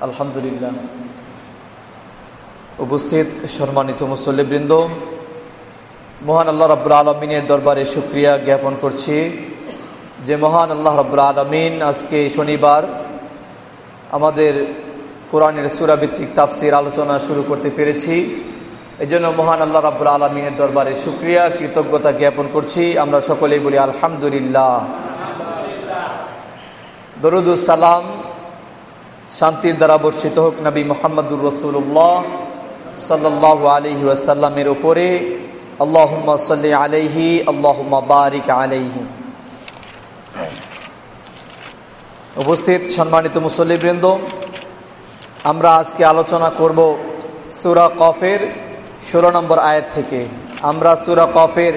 আলহামদুলিল্লাহ। উপস্থিত সম্মানিত মুসল্লিবৃন্দ, মহান আল্লাহ রব্বুল আলমিনের দরবারে সুক্রিয়া জ্ঞাপন করছি যে মহান আল্লাহ রব্বুল আলমিন আজকে শনিবার আমাদের কোরআনের সুরাভিত্তিক তাফসির আলোচনা শুরু করতে পেরেছি। এই জন্য মহান আল্লাহ রাবুল আলমিনের দরবারে সুক্রিয়া কৃতজ্ঞতা জ্ঞাপন করছি। আমরা সকলেই বলি আলহামদুলিল্লাহ। দরুদুসালাম শান্তির দ্বারা বর্ষিত হোক নবী মোহাম্মদুর রসুল্লাহ সাল্লাহ আলহি ওয়াসাল্লামের ওপরে আল্লাহ সাল্লি আলহি আল্লাহ বারিক আলহি উপস্থিত সম্মানিত মুসল্লিবৃন্দ, আমরা আজকে আলোচনা করব সুরা কফের ষোলো নম্বর আয়াত থেকে। আমরা সুরা কফের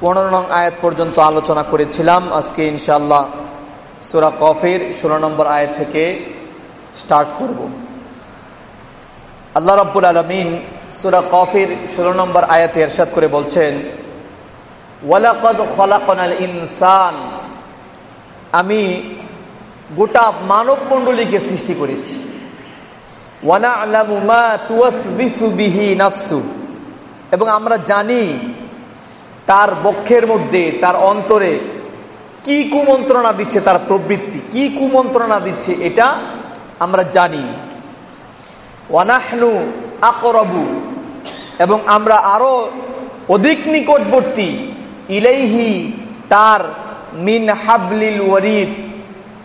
পনেরো নং আয়াত পর্যন্ত আলোচনা করেছিলাম। আজকে ইনশাল্লাহ সুরা কফের ষোলো নম্বর আয়াত থেকে স্টার্ট করব। আল্লাহ রব্বুল আলমিন সুরা কফির ষোলো নম্বর আয়াতে এরশাদ করে বলছেন, ওয়ালাকদ খলাকনাল ইনসান। আমি গোটা মানব মণ্ডলীকে সৃষ্টি করেছি। ওয়ানা আলামুমা তুয়াসবিসু বিহি নাফসু। এবং আমরা জানি তার বক্ষের মধ্যে, তার অন্তরে কি কুমন্ত্রণা দিচ্ছে তার প্রবৃত্তি, কি কুমন্ত্রণা দিচ্ছে এটা আমরা জানি। ওয়ানাহনু আকরবু, এবং আমরা আরও অধিক নিকটবর্তী ইলেইহি তার মিন হাবলিল ওয়ারিদ,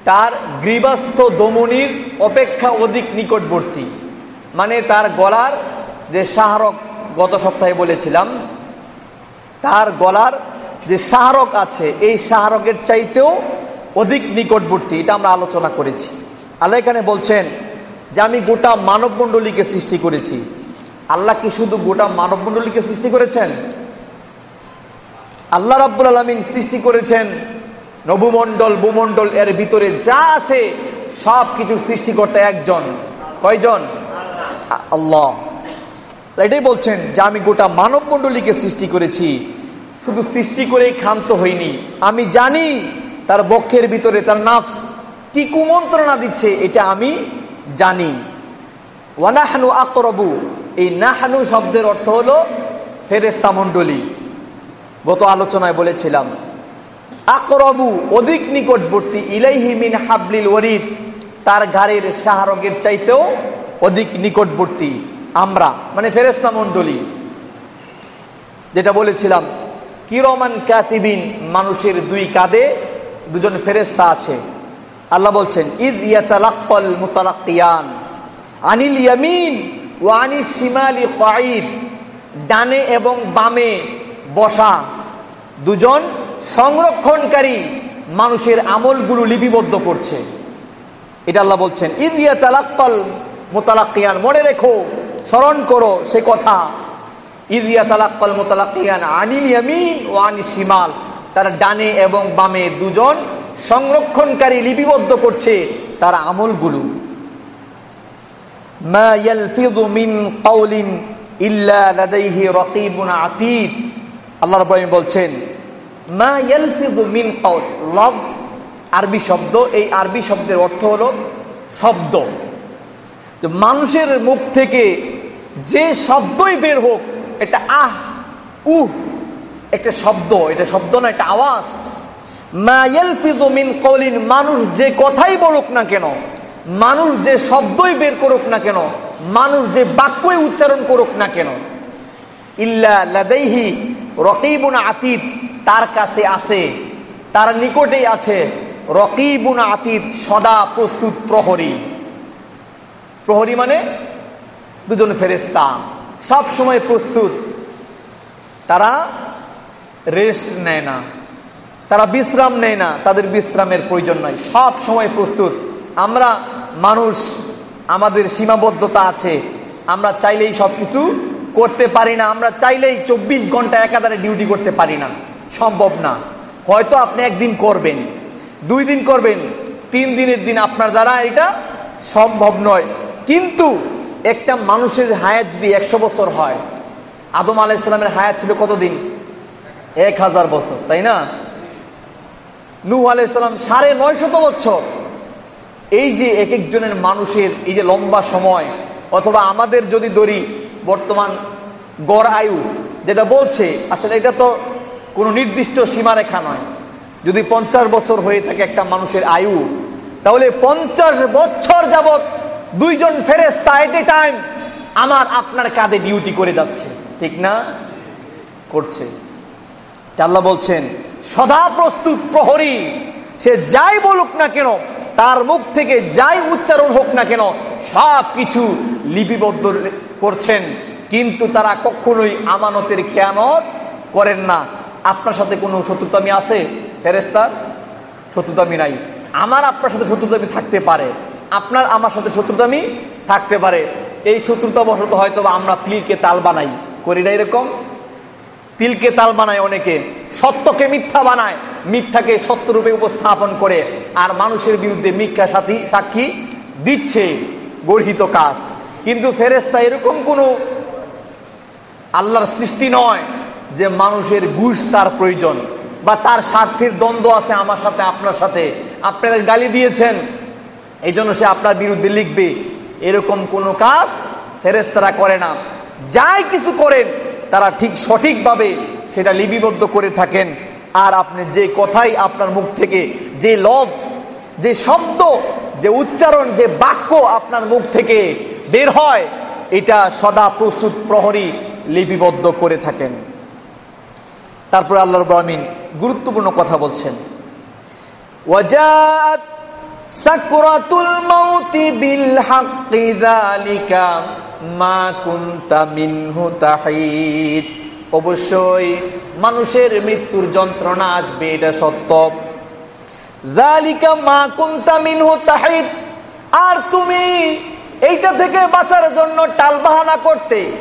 তার গ্রীবাস্থ দমনির অপেক্ষা অধিক নিকটবর্তী। মানে তার গলার যে শাহরক, গত সপ্তাহে বলেছিলাম, তার গলার যে শাহরক আছে, এই শাহরকের চাইতেও অধিক নিকটবর্তী, এটা আমরা আলোচনা করেছি। আল্লাহ এখানে বলছেন যে আমি গোটা মানব মণ্ডলীকে সৃষ্টি করেছি। আল্লাহ কি শুধু গোটা মানব মণ্ডলীকে সৃষ্টি করেছেন? আল্লাহ রাব্বুল আলমিন সৃষ্টি করেছেন নবুমণ্ডল, ভূমণ্ডল, এর ভিতরে যা আছে সব কিছু সৃষ্টি করতে একজন। কয়জন? আল্লাহ। এটাই বলছেন যে আমি গোটা মানব মণ্ডলীকে সৃষ্টি করেছি। শুধু সৃষ্টি করেই ক্ষান্ত হইনি। আমি জানি তার বক্ষের ভিতরে তার নাফস কি কুমন্ত্রণা দিচ্ছে এটা আমি জানি। ওয়ানাহানু আকরবু। এই নাহানু শব্দের অর্থ হলো ফেরেস্তা মণ্ডলী। গত আলোচনায় বলেছিলাম, আকরবু অধিক নিকটবর্তী ইলাইহিমিন হাবলিল ওয়ারিদ, তার ঘাড়ের শাহরগের চাইতেও অধিক নিকটবর্তী আমরা মানে ফেরেস্তা মণ্ডলী। যেটা বলেছিলাম, কিরমান কাতিবিন মানুষের দুই কাঁধে দুজন ফেরেস্তা আছে। আল্লাহ বলছেন, ইদ ইয়াতালাক্কাল মুতালাক্কিয়ান, আনিল ইয়ামিন ও আনিল শিমালি কাঈদ ডানে এবং বামে বসা, দুজন সংরক্ষণকারী মানুষের আমলগুলো লিপিবদ্ধ করছে। এটা আল্লাহ বলছেন, ইদ ইয়াতালাক্কাল মুতালাক্কিয়ান, মনে রেখো, স্মরণ করো সে কথা, ইদ ইয়াতালাক্কাল মুতালাক্কিয়ান, আনিল ইয়ামিন ও আনিল শিমাল, তার ডানে এবং বামে দুজন সংরক্ষণকারী লিপিবদ্ধ করছে তার আমলগুলো। আল্লাহ বলছেন আরবি শব্দ, এই আরবি শব্দের অর্থ হলো শব্দ। মানুষের মুখ থেকে যে শব্দই বের হোক, এটা আহ, উহ, একটা শব্দ, এটা শব্দ না একটা আওয়াজ। কলিন মানুষ যে কথাই বলুক না কেন, মানুষ যে শব্দই বের করুক না কেন, মানুষ যে বাক্যই উচ্চারণ করুক না কেন, ইল্লা রকিবুন আতীত তার কাছে আছে, তার নিকটেই আছে রকিবুন আতীত সদা প্রস্তুত প্রহরী। প্রহরী মানে দুজন ফেরেস্তা সব সময় প্রস্তুত। তারা রেস্ট নেয় না। তারা বিশ্রাম নেয় না, তাদের বিশ্রামের প্রয়োজন নয় সব সময় প্রস্তুত। আমরা মানুষ, আমাদের সীমাবদ্ধতা আছে। আমরা চাইলেই সব কিছু করতে পারি না। আমরা চাইলেই চব্বিশ ঘণ্টা একাধারে ডিউটি করতে পারি না। সম্ভব না। হয়তো আপনি একদিন করবেন, দুই দিন করবেন, তিন দিনের দিন আপনার দ্বারা এটা সম্ভব নয়। কিন্তু একটা মানুষের হায়াত যদি একশো বছর হয়, আদম আলাইসালামের হায়াত ছিল কতদিন? এক হাজার বছর, তাই না? নূহ আলাইসালাম সাড়ে নয় শত বছর। এই যে এক একজনের মানুষের এই যে লম্বা সময়, অথবা আমাদের যদি ধরি বর্তমান গড় আয়ু, যেটা বলছে, আসলে এটা তো কোনো নির্দিষ্ট সীমারেখা নয়। যদি পঞ্চাশ বছর হয়ে থাকে একটা মানুষের আয়ু, তাহলে পঞ্চাশ বছর যাবৎ দুইজন ফেরেস্তা এট এ টাইম আমার আপনার কাঁধে ডিউটি করে যাচ্ছে। ঠিক না? করছে। আল্লাহ বলছেন সদা প্রস্তুত প্রহরী। সে যাই বলুক না কেন, তার মুখ থেকে যাই উচ্চারণ হোক না কেন, সব কিছু লিপিবদ্ধ করছেন। কিন্তু তারা কখনোই আমানতের খেয়ানত করেন না। আপনার সাথে কোনো শত্রুতামি আছে ফেরেস্তার শত্রুতামি নাই। আমার আপনার সাথে শত্রুতামি থাকতে পারে। আপনার আমার সাথে শত্রুতামি থাকতে পারে। এই শত্রুতা বশত হয়তো আমরা তিলকে তাল বানাই। করি না এরকম? তিলকে তাল বানায় অনেকে, সত্যকে মিথ্যা বানায়, মিথ্যাকে সত্যরূপে উপস্থাপন করে, আর মানুষের বিরুদ্ধে মিথ্যা সাথী, সাক্ষী দিচ্ছে গর্হিত কাজ। কিন্তু ফেরেস্তা এরকম কোনো আল্লাহর সৃষ্টি নয় যে মানুষের ঘুষ তার প্রয়োজন, বা তার স্বার্থের দ্বন্দ্ব আছে আমার সাথে, আপনার সাথে। আপনারা গালি দিয়েছেন এই জন্য সে আপনার বিরুদ্ধে লিখবে। এরকম কোনো কাজ ফেরেস্তারা করে না। যাই কিছু করেন তারা ঠিক সঠিকভাবে সেটা লিপিবদ্ধ করে থাকেন। আর আপনি যে কথাই আপনার মুখ থেকে, যে লফস যে শব্দ, যে উচ্চারণ, যে বাক্য আপনার মুখ থেকে বের হয়, এটা সদা প্রস্তুত প্রহরী লিপিবদ্ধ করে থাকেন। তারপরে আল্লাহ রবিন গুরুত্বপূর্ণ কথা বলছেন। সাকরাতুল মাউতি বিল হাক্কি মা কুনতা মিনহু তাহিদ। অবশ্যই মানুষের মৃত্যুর যন্ত্রণা আসবে, এটা সত্য। মা কুনতা মিনহু তাহিদ। আর তুমি এইটা থেকে বাঁচার জন্য টালবাহানা করতে,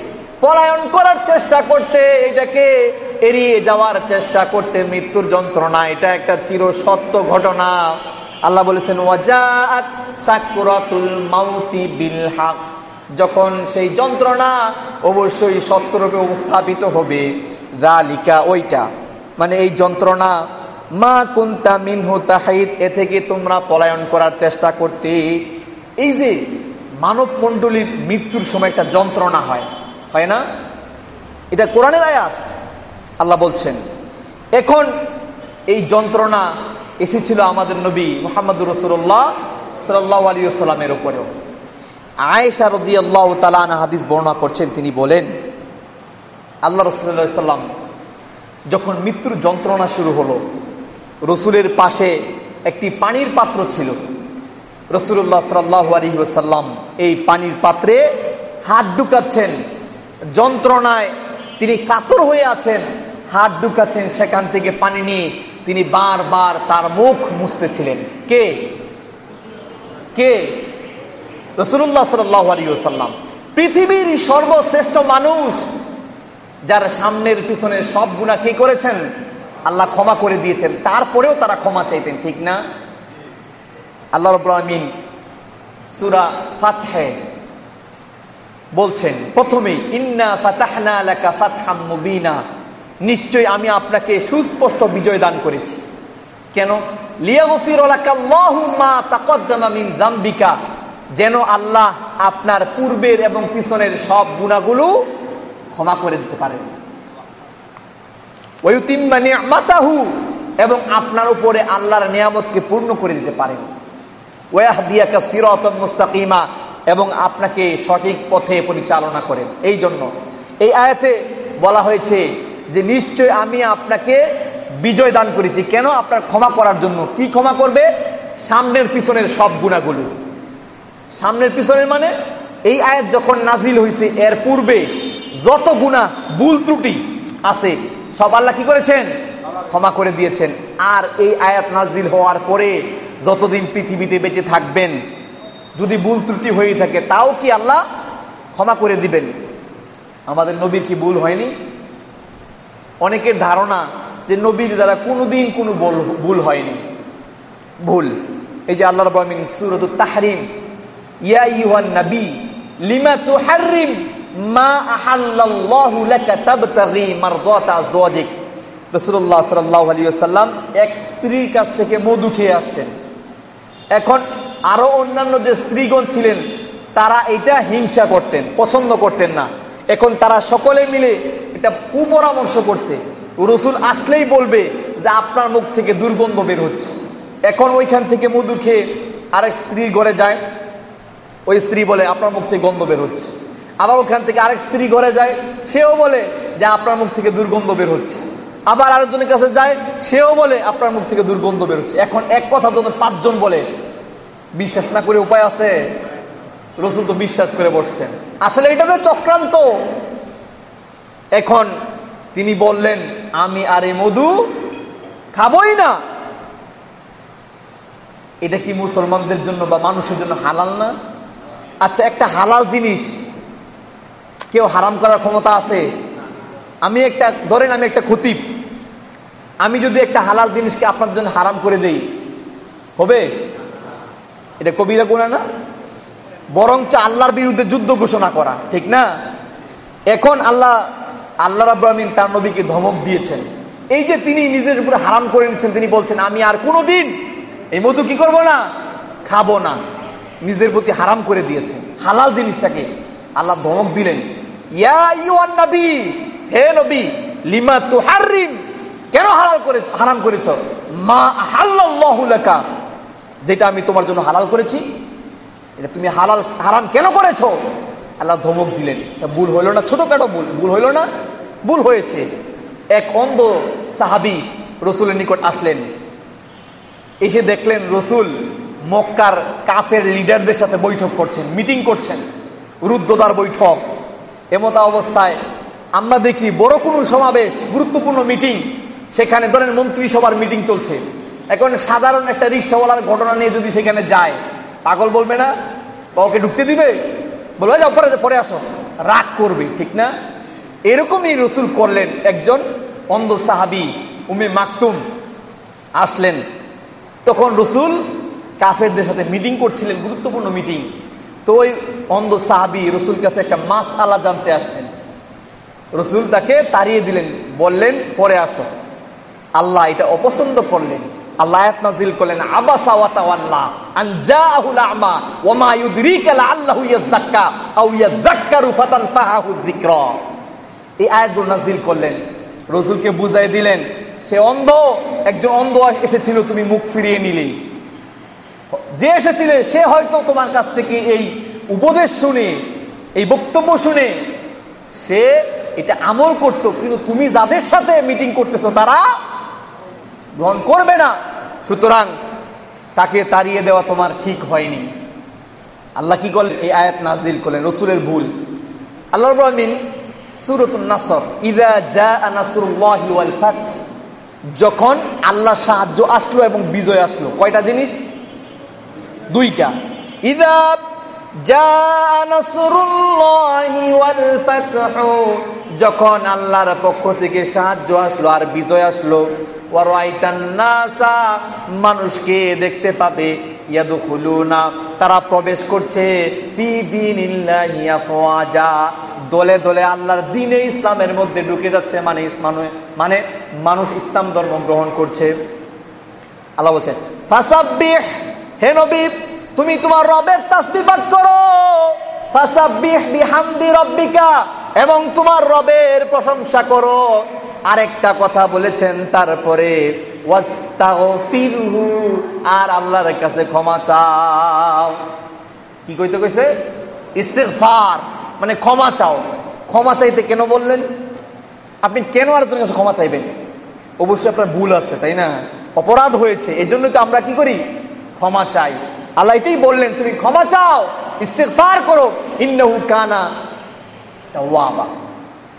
পলায়ন করার চেষ্টা করতে, এটাকে এড়িয়ে যাওয়ার চেষ্টা করতে মৃত্যুর যন্ত্রণা, এটা একটা চির সত্য ঘটনা। আল্লাহ বলেছেন ওয়াজাত সাকুরাতুল মাউতি বিল হক। যখন সেই যন্ত্রণা অবশ্যই সত্যরূপে উপস্থাপিত হবে। রালিকা ওইটা। মানে এই যন্ত্রণা, মা কুন্তা মিনহু তাহিদ, এ থেকে তোমরা পলায়ন করার চেষ্টা করতে। এই যে মানব মণ্ডলীর মৃত্যুর সময় একটা যন্ত্রণা হয় হয় না? এটা কোরআনের আয়াত। আল্লাহ বলছেন, এখন এই যন্ত্রণা এসেছিল আমাদের নবী মোহাম্মদুর রসুল্লাহ সাল্লাহ আলী সাল্লামের ওপরেও আয়েশা রদি আল্লাহ তালান হাদিস বর্ণনা করছেন, তিনি বলেন, আল্লাহ রসুল্লাহাম যখন মৃত্যুর যন্ত্রণা শুরু হলো, রসুলের পাশে একটি পানির পাত্র ছিল। রসুল্লাহ সাল্লাহ আলী এই পানির পাত্রে হাত ঢুকাচ্ছেন। যন্ত্রণায় তিনি কাতর হয়ে আছেন, হাত ঢুকাচ্ছেন, সেখান থেকে পানি নিয়ে তিনি বারবার তার মুখ মুছতেছিলেন কে? কে? রসুল্লাহ সাল্লাম পৃথিবীর সর্বশ্রেষ্ঠ মানুষ, যার সামনের পিছনের সব গুণা কি করেছেন? আল্লাহ ক্ষমা করে দিয়েছেন। তারপরেও তারা ক্ষমা চাইতেন, ঠিক না? আল্লাহ রবিন সুরা ফাতহে বলছেন, প্রথমেই, ইন্না ফাতাহনা লাকা ফাতহাম মুবিনা। নিশ্চয় আমি আপনাকে সুস্পষ্ট বিজয় দান করেছি। কেন? লিয়াগফিরুল্লাহ যেন আল্লাহ আপনার পূর্বের এবং পিছনের সব গুণাগুলো ক্ষমা করে দিতে পারেন মাতাহু এবং আপনার উপরে আল্লাহর নিয়ামতকে পূর্ণ করে দিতে পারেন ওয়াহদিয়াকা সিরাত মুস্তাকিমা এবং আপনাকে সঠিক পথে পরিচালনা করেন। এই জন্য এই আয়াতে বলা হয়েছে যে, নিশ্চয় আমি আপনাকে বিজয় দান করেছি। কেন? আপনার ক্ষমা করার জন্য। কি ক্ষমা করবে? সামনের পিছনের সব গুণাগুলো। সামনের পিছনের মানে? এই আয়াত যখন নাজিল হয়েছে এর পূর্বে যত গুণা ভুল ত্রুটি আছে, সব আল্লাহ কি করেছেন? ক্ষমা করে দিয়েছেন। আর এই আয়াত নাজিল হওয়ার পরে যতদিন পৃথিবীতে বেঁচে থাকবেন, যদি ভুল ত্রুটি হয়ে থাকে, তাও কি আল্লাহ ক্ষমা করে দিবেন? আমাদের নবীর কি ভুল হয়নি? অনেকের ধারণা যে নবীর দ্বারা কোনোদিন কোনো ভুল হয়নি। ভুল। এই যে আল্লাহ রবিন সুরত তাহরিম ইয়া লিমা মা এক স্ত্রীর কাছ থেকে মধু খেয়ে আসতেন। এখন আরও অন্যান্য যে স্ত্রীগণ ছিলেন, তারা এটা হিংসা করতেন, পছন্দ করতেন না। এখন তারা সকলে মিলে এটা কুপরামর্শ করছে। রসুল আসলেই বলবে যে, আপনার মুখ থেকে দুর্গন্ধ বের হচ্ছে। এখন ওইখান থেকে মধু খেয়ে আরেক স্ত্রী ঘরে যায়। ওই স্ত্রী বলে, আপনার মুখ থেকে গন্ধ বের হচ্ছে। আবার ওখান থেকে আরেক স্ত্রী ঘরে যায়, সেও বলে যে, আপনার মুখ থেকে দুর্গন্ধ বের হচ্ছে। আবার আরেকজনের কাছে যায়, সেও বলে, আপনার মুখ থেকে দুর্গন্ধ বের হচ্ছে। এখন এক কথা যখন পাঁচজন বলে, বিশ্বাস না করে উপায় আছে? রসুল তো বিশ্বাস করে বসছেন। আসলে এটা তো চক্রান্ত। এখন তিনি বললেন, আমি আর এই মধু খাবই না। এটা কি মুসলমানদের জন্য বা মানুষের জন্য হালাল না? আচ্ছা একটা হালাল জিনিস কেউ হারাম করার ক্ষমতা আছে? আমি একটা, ধরেন আমি একটা খতিব। আমি যদি একটা হালাল জিনিসকে আপনার জন্য হারাম করে দেই, হবে? এটা কবিরা গুণা না? বরঞ্চ আল্লাহর বিরুদ্ধে যুদ্ধ ঘোষণা করা, ঠিক না? এখন আল্লাহ আল্লাহ রাব্রাহ্মিন তার নবীকে ধমক দিয়েছেন। এই যে তিনি নিজের উপরে হারাম করে নিচ্ছেন তিনি বলছেন, আমি আর কোনো দিন এই মধু কি করব না? খাব না। নিজের প্রতি হারাম করে দিয়েছে। হালাল জিনিসটাকে আল্লাহ ধমক দিলেন। হে নবী, লিমা তুহারিম কেন হালাল করে হারাম করেছ? মা হাল্লাল্লাহু লাকা। যেটা আমি তোমার জন্য হালাল করেছি, এটা তুমি হালাল, হারাম কেন করেছ? আল্লাহ ধমক দিলেন। ভুল হইল না, ছোটখাটো ভুল ভুল হইল না, ভুল হয়েছে। এক অন্ধ সাহাবি রসুলের নিকট আসলেন। এসে দেখলেন রসুল মক্কার কাফের লিডারদের সাথে বৈঠক করছেন, মিটিং করছেন রুদ্ধদার বৈঠক। এমতা অবস্থায় আমরা দেখি বড় কোনো সমাবেশ, গুরুত্বপূর্ণ মিটিং, সেখানে ধরেন মন্ত্রিসভার মিটিং চলছে। এখন সাধারণ একটা রিক্সাওয়ালার ঘটনা নিয়ে যদি সেখানে যায়, পাগল বলবে না? ওকে ঢুকতে দিবে? বলবে যাও, পরে পরে আসো। রাগ করবে, ঠিক না? এরকমই রসুল করলেন একজন অন্ধ সাহাবি উমে মাকতুম। আসলেন। তখন রসুল কাফেরদের সাথে মিটিং করছিলেন, গুরুত্বপূর্ণ মিটিং। তো ওই অন্ধ সাহাবি রসুল কাছে একটা মাস আলা জানতে আসলেন। রসুল তাকে তাড়িয়ে দিলেন, বললেন, পরে আসো। আল্লাহ এটা অপছন্দ করলেন। আল্লাহ নাজিল করলেন, আবাসা ওয়া তাওয়াল্লা আন জাআহুল আ'মা ওয়া মা ইউদরিকা লাআল্লাহু ইয়াযাক্কা আও ইয়াযাক্কারু ফাতানফাহু যিকরা। এই আয়াতগুলো নাজিল করলেন। রাসূলকে বুঝাই দিলেন, সে অন্ধ, একজন অন্ধ এসেছিল, তুমি মুখ ফিরিয়ে নিলেই। যে এসেছিলে, সে হয়তো তোমার কাছ থেকে এই উপদেশ শুনে, এই বক্তব্য শুনে, সে এটা আমল করত, কিন্তু তুমি যাদের সাথে মিটিং করতেছ, তারা গ্রহণ করবে না। সুতরাং তাকে তাড়িয়ে দেওয়া তোমার ঠিক হয়নি। আল্লাহ কি করলেন এই আয়াত নাজিল করলেন, রসুলের ভুল। আল্লাহ রহমিন সুরতুল নাসর ইদা জা যখন আল্লাহ সাহায্য আসলো এবং বিজয় আসলো, কয়টা জিনিস? দুইটা। ইদা জা নাসরুল্লাহি ওয়াল ফাতহু। যখন আল্লাহর পক্ষ থেকে সাহায্য আসলো আর বিজয় আসলো মানুষকে দেখতে পাবে তারা প্রবেশ করছে দলে দলে আল্লাহর দিনে ইসলামের মধ্যে ঢুকে যাচ্ছে মানে ইসলাম মানে মানুষ ইসলাম ধর্ম গ্রহণ করছে। আল্লাহ বলছেন হে নবী, তুমি তোমার রবের তাসবি পাঠ করো। এবং তোমার রবের প্রশংসা করো। আরেকটা কথা বলেছেন তারপরে আর আল্লাহর কাছে ক্ষমা চাও। কি কইতে কইছে? ইস্তেফার মানে ক্ষমা চাও। ক্ষমা চাইতে কেন বললেন? আপনি কেন আরেকজনের কাছে ক্ষমা চাইবেন? অবশ্যই আপনার ভুল আছে, তাই না? অপরাধ হয়েছে এই জন্য তো আমরা কি করি? ক্ষমা চাই। আল্লাহ এটাই বললেন, তুমি ক্ষমা চাও ইস্তেফার করো, ইন্নহু কানা ওয়াবা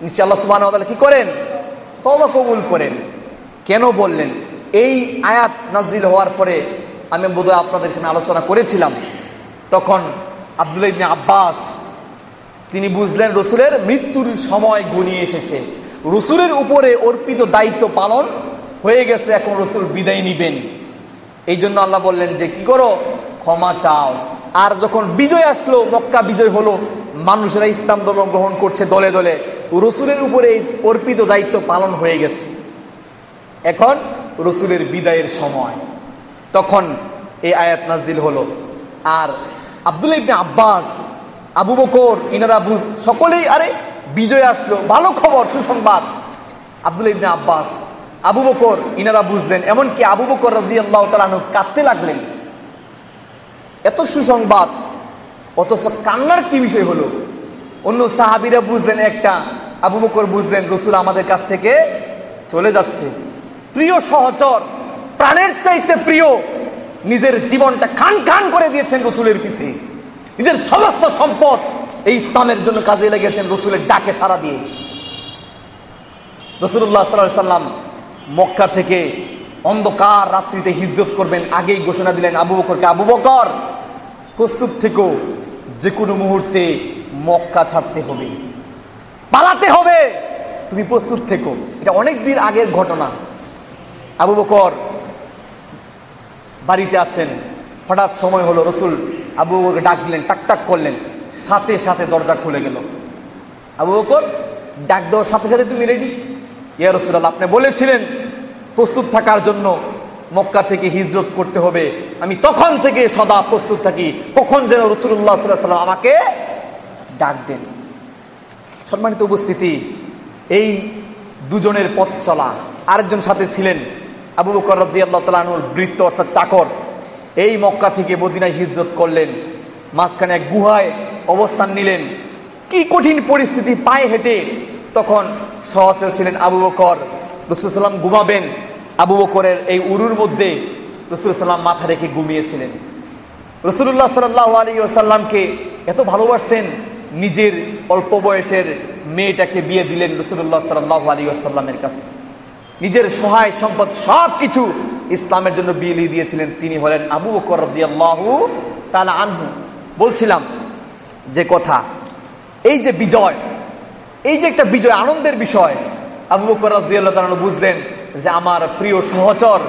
নিশ্চয় আল্লাহ সুবাহ কি করেন? তবা কবুল করেন। কেন বললেন? এই আয়াত নাজিল হওয়ার পরে আমি বোধহয় আপনাদের সামনে আলোচনা করেছিলাম। তখন আব্দুল ইবনে আব্বাস, তিনি বুঝলেন রসুলের মৃত্যুর সময় ঘনিয়ে এসেছে। রসুলের উপরে অর্পিত দায়িত্ব পালন হয়ে গেছে, এখন রসুল বিদায় নিবেন। এই জন্য আল্লাহ বললেন যে, কি করো? ক্ষমা চাও। আর যখন বিজয় আসলো, মক্কা বিজয় হলো, মানুষেরা ইসলাম ধর্ম গ্রহণ করছে দলে দলে। রসুলের উপরে অর্পিত দায়িত্ব পালন হয়ে গেছে। এখন রসুলের বিদায়ের সময়। তখন এই আয়াত নাজিল হলো। আর আব্দুল ইবনে আব্বাস, আবু বকর, ইনারা বুঝ, সকলেই, আরে, বিজয় আসলো। ভালো খবর, সুসংবাদ। আব্দুল ইবনে আব্বাস আবু বকর, ইনারা বুঝলেন। এমনকি আবু বকর রাজি আল্লাহ তালানু কাঁদতে লাগলেন। এত সুসংবাদ, অথচ কান্নার কি বিষয় হলো? অন্য সাহাবিরা বুঝলেন একটা, আবু বকর বুঝলেন, রসুল আমাদের কাছ থেকে চলে যাচ্ছে। প্রিয় সহচর, প্রাণের চাইতে প্রিয়, নিজের জীবনটা খান খান করে দিয়েছেন রসুলের পিছে। নিজের সমস্ত সম্পদ এই ইসলামের জন্য কাজে লেগেছেন রসুলের ডাকে সারা দিয়ে। রসুল্লাহ সাল্লাম মক্কা থেকে অন্ধকার রাত্রিতে হিজরত করবেন। আগেই ঘোষণা দিলেন আবু বকরকে, আবু বকর, প্রস্তুত থেকেও যে কোনো মুহূর্তে মক্কা ছাড়তে হবে, পালাতে হবে। তুমি প্রস্তুত থেকো। এটা অনেক দিন আগের ঘটনা। আবু বকর বাড়িতে আছেন। হঠাৎ সময় হলো, রসুল আবু বকরকে ডাক দিলেন, টাক টাক করলেন। সাথে সাথে দরজা খুলে গেল। আবু বকর, ডাক দেওয়ার সাথে সাথে তুমি রেডি ইয়া আপনি বলেছিলেন প্রস্তুত থাকার জন্য মক্কা থেকে হিজরত করতে হবে। আমি তখন থেকে সদা প্রস্তুত থাকি। কখন যেন রসুল্লাহ সাল্লাম আমাকে ডাক দেন। সম্মানিত উপস্থিতি, এই দুজনের পথ চলা। আরেকজন সাথে ছিলেন আবু বকর রাজি আল্লাহ তালুর বৃত্ত, অর্থাৎ চাকর। এই মক্কা থেকে মদিনায় হিজরত করলেন। মাঝখানে এক গুহায় অবস্থান নিলেন। কি কঠিন পরিস্থিতি, পায়ে হেঁটে তখন সহচর ছিলেন আবু বকর। রসুলাম ঘুমাবেন। আবু বকরের এই উরুর মধ্যে রসুলাম মাথা রেখে ঘুমিয়েছিলেন। রসুল্লাহ সাল্লাহ আলী আসাল্লামকে এত ভালোবাসতেন, নিজের অল্প বয়সের মেয়েটাকে বিয়ে দিলেন রসুল্লাহ সাল্লাহ আলী আসাল্লামের কাছে। নিজের সহায় সম্পদ সব কিছু ইসলামের জন্য বিয়ে দিয়েছিলেন। তিনি হলেন আবু বকর তালা আনহু। বলছিলাম যে কথা, এই যে বিজয় এই যে একটা বিজয়, আনন্দের বিষয়। আবু বকর বুঝলেন যে আমার প্রিয় সহচর,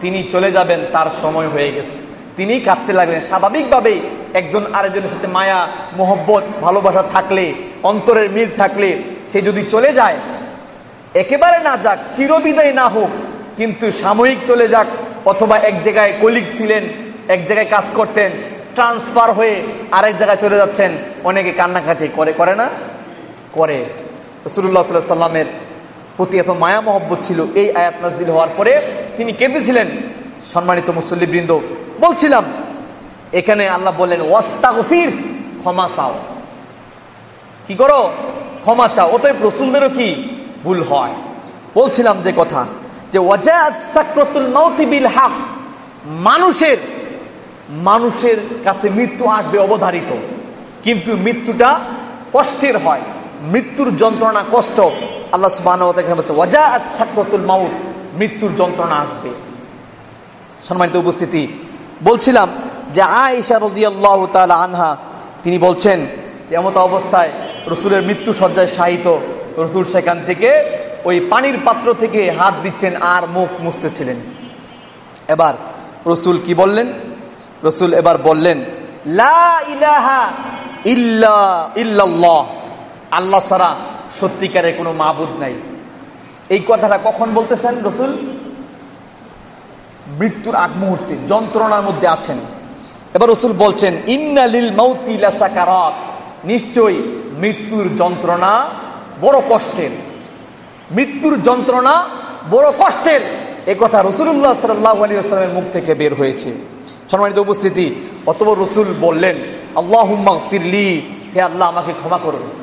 তিনি চলে যাবেন, তার সময় হয়ে গেছে। তিনি কাঁদতে লাগলেন। স্বাভাবিকভাবেই একজন আরেকজনের সাথে মায়া, মোহব্বত, ভালোবাসা থাকলে, অন্তরের মিল থাকলে, সে যদি চলে যায়, একেবারে না যাক, চিরবিদায় না হোক, কিন্তু সাময়িক চলে যাক, অথবা এক জায়গায় কলিগ ছিলেন, এক জায়গায় কাজ করতেন ট্রান্সফার হয়ে আরেক জায়গায় চলে যাচ্ছেন, অনেকে কান্নাকাটি করে করে না? করে। রসুল্লাহ সাল্লামের প্রতি এত মায়া মহব্বত ছিল এই আয়াত নাজদিল হওয়ার পরে তিনি কেঁদেছিলেন সম্মানিত মুসল্লিবৃন্দ। বলছিলাম, এখানে আল্লাহ বললেন, ওয়াস্তাগফির, ক্ষমা চাও। কি করো? ক্ষমা চাও। অতএব রসুলদেরও কি ভুল হয়? বলছিলাম যে কথা, যে মাউতিবিল হাক, মানুষের মানুষের কাছে মৃত্যু আসবে অবধারিত। কিন্তু মৃত্যুটা কষ্টের হয়। মৃত্যুর যন্ত্রণা কষ্ট, আল্লাহ সুবাহ সাকরতুল মাউত মৃত্যুর যন্ত্রণা আসবে। সম্মানিত উপস্থিতি, বলছিলাম যে আয়েশা রদিয়াল্লাহ তালা আনহা, তিনি বলছেন এমত অবস্থায় রসুলের মৃত্যু সজ্জায় শাহিত রসুল সেখান থেকে ওই পানির পাত্র থেকে হাত দিচ্ছেন আর মুখ মুছতেছিলেন। এবার রসুল কি বললেন? রসুল এবার বললেন, লা ইলাহা ইল্লা, ইল্লাল্লাহ। আল্লাহ ছাড়া সত্যিকারের কোনো মাবুদ নাই। এই কথাটা কখন বলতেছেন রসুল? মৃত্যুর আগ মুহূর্তে, যন্ত্রণার মধ্যে আছেন। এবার রসুল বলছেন ইন্নালিল মৌতিলাসাকারাত নিশ্চয়ই মৃত্যুর যন্ত্রণা বড় কষ্টের। মৃত্যুর যন্ত্রণা বড় কষ্টের। এ কথা রসুল্লাহ সাল্লাহ আলী মুখ থেকে বের হয়েছে। সম্মানিত উপস্থিতি অতবর রসুল বললেন আল্লাহ ফিরলি হে আল্লাহ, আমাকে ক্ষমা করুন।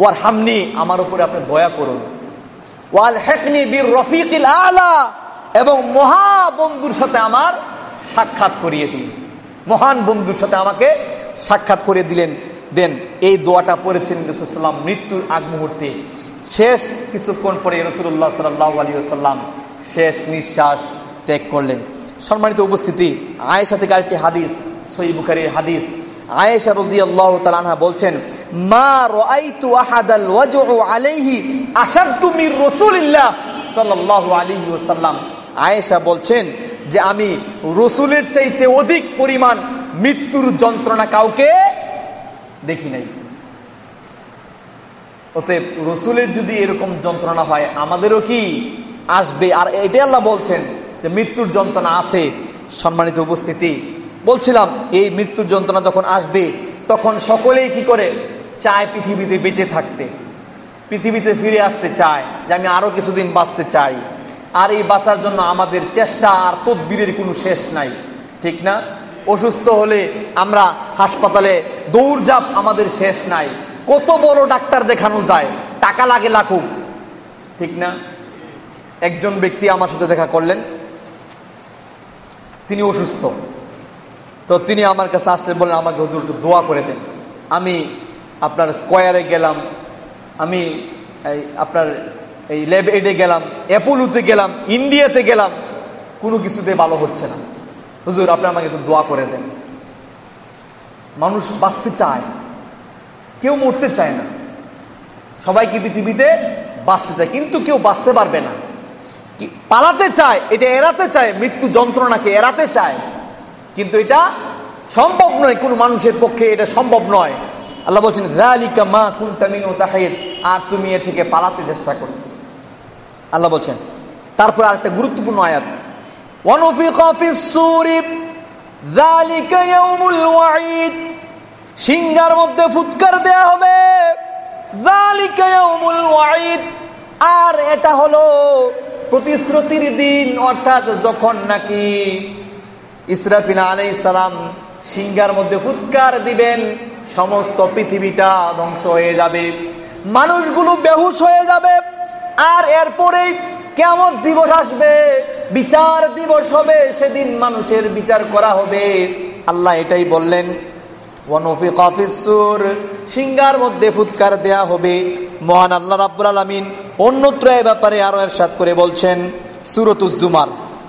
ওয়ার হামনি আমার উপরে আপনি দয়া করুন। ওয়াল হেকনি বীর রফিকিল আলা এবং মহা বন্ধুর সাথে আমার সাক্ষাৎ করিয়ে দিন। মহান বন্ধুর সাথে আমাকে সাক্ষাৎ করিয়ে দিলেন, দেন এই দোয়াটা পড়েছেন রসুল্লাম মৃত্যুর আগ মুহূর্তে। শেষ কিছুক্ষণ পরে রসুল্লাহ সাল্লাহ আলী সাল্লাম শেষ নিঃশ্বাস ত্যাগ করলেন। সম্মানিত উপস্থিতি, আয়েশা থেকে আরেকটি হাদিস সই বুখারির হাদিস। আয়েশা বলছেন, মা আহাদাল ওয়াজউ আলাইহি আশাদ্দু মির রাসূলিল্লাহ সাল্লাল্লাহু আলাইহি ওয়াসাল্লাম। আয়েশা বলছেন যে, আমি রসুলের চাইতে অধিক পরিমাণ মৃত্যুর যন্ত্রণা কাউকে দেখি নাই। অতএব রসুলের যদি এরকম যন্ত্রণা হয়, আমাদেরও কি আসবে? আর এটাই আল্লাহ বলছেন যে, মৃত্যুর যন্ত্রণা আছে। সম্মানিত উপস্থিতি বলছিলাম, এই মৃত্যুর যন্ত্রণা যখন আসবে, তখন সকলেই কি করে? চায় পৃথিবীতে বেঁচে থাকতে। পৃথিবীতে ফিরে আসতে চায়, যে আমি আরও কিছুদিন বাঁচতে চাই। আর এই বাঁচার জন্য আমাদের চেষ্টা আর তদবিরের কোনো শেষ নাই। ঠিক না? অসুস্থ হলে আমরা হাসপাতালে, দৌড়ঝাঁপ আমাদের শেষ নাই। কত বড় ডাক্তার দেখানো যায়, টাকা লাগে লাখুক ঠিক না? একজন ব্যক্তি আমার সাথে দেখা করলেন। তিনি অসুস্থ। তো তিনি আমার কাছে আসলে বললেন, আমাকে হুজুর একটু দোয়া করে দেন। আমি আপনার স্কোয়ারে গেলাম, আমি এই আপনার এই ল্যাব এডে গেলাম অ্যাপোলোতে গেলাম ইন্ডিয়াতে গেলাম, কোনো কিছুতে ভালো হচ্ছে না। হুজুর, আপনি আমাকে একটু দোয়া করে দেন। মানুষ বাঁচতে চায়, কেউ মরতে চায় না। সবাই কি পৃথিবীতে বাঁচতে চায়? কিন্তু কেউ বাঁচতে পারবে না। পালাতে চায়, এটা এড়াতে চায়, মৃত্যু যন্ত্রণাকে এড়াতে চায়। কিন্তু এটা সম্ভব নয় কোনো মানুষের পক্ষে এটা সম্ভব নয়। আল্লাহ বলছেন রালিকা মা কুন্তামিন তাহিদ আর তুমি এ থেকে পালাতে চেষ্টা করতে আল্লাহ বলছেন, তারপর আরেকটা গুরুত্বপূর্ণ আয়াত। সিংহার মধ্যে ফুৎকার দেয়া হবে আর এটা হলো প্রতিশ্রুতির দিন, অর্থাৎ যখন নাকি ইসরাফিল আলাই সালাম সিংহার মধ্যে ফুৎকার দিবেন, সমস্ত পৃথিবীটা ধ্বংস হয়ে যাবে। মানুষগুলো বেহুশ হয়ে যাবে। আর এরপরেই কেমন দিবস আসবে, বিচার দিবস হবে, সেদিন মানুষের বিচার করা হবে। আল্লাহ এটাই বললেন সিংহার মধ্যে ফুৎকার দেয়া হবে। মহান আল্লাহ রাব্বুল আলমিন অন্যত্র ব্যাপারে আরও এর সাত করে বলছেন সুরতুজুমার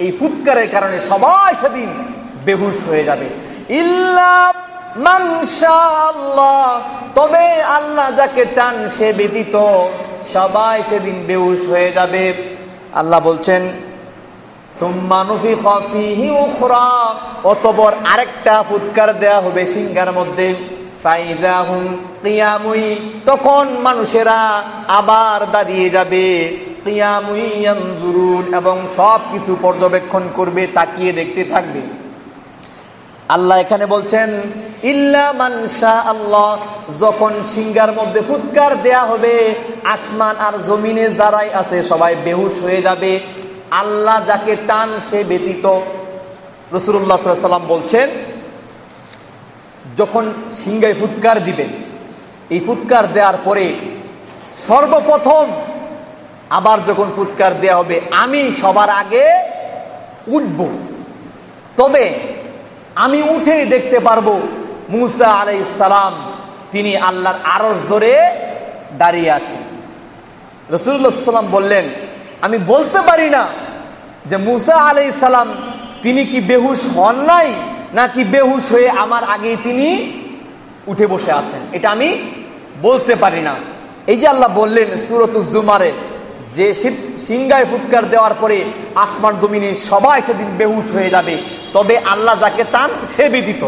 এই ফুৎকারের কারণে সবাই সেদিন বেহুশ হয়ে যাবে। আল্লাহ তবে আল্লাহ যাকে চান সে ব্যতীত সবাই সেদিন বেহুশ হয়ে যাবে। আল্লাহ বলছেন অতবর আরেকটা ফুৎকার দেয়া হবে সিংহার মধ্যে। তখন মানুষেরা আবার দাঁড়িয়ে যাবে। এবং সব কিছু পর্যবেক্ষণ করবে, তাকিয়ে দেখতে থাকবে। আল্লাহ এখানে বলছেন আল্লাহ যখন সিংহার মধ্যে ফুৎকার দেয়া হবে, আসমান আর জমিনে যারাই আছে, সবাই বেহুশ হয়ে যাবে। আল্লাহ যাকে চান, সে ব্যতীত। রসুল্লাহ সাল্লাম বলছেন, যখন সিংহায় ফুৎকার দিবেন, এই ফুৎকার দেওয়ার পরে সর্বপ্রথম আবার যখন ফুৎকার দেয়া হবে, আমি সবার আগে উঠব। তবে আমি উঠেই দেখতে পারব, মুসা আলাই সালাম তিনি আল্লাহর আরস ধরে দাঁড়িয়ে আছেন। রসুল্লাহাম বললেন, আমি বলতে পারি না যে মুসা আলাই সালাম তিনি কি বেহুশ হন নাই, নাকি বেহুশ হয়ে আমার আগেই তিনি উঠে বসে আছেন। এটা আমি বলতে পারি না। এই যে আল্লাহ বললেন সুরত সুরতুজুমারে যে সিংগায় ফুৎকার দেওয়ার পরে আসমান জমিনে সবাই সেদিন বেহুশ হয়ে যাবে। তবে আল্লাহ যাকে চান, সে বিদিত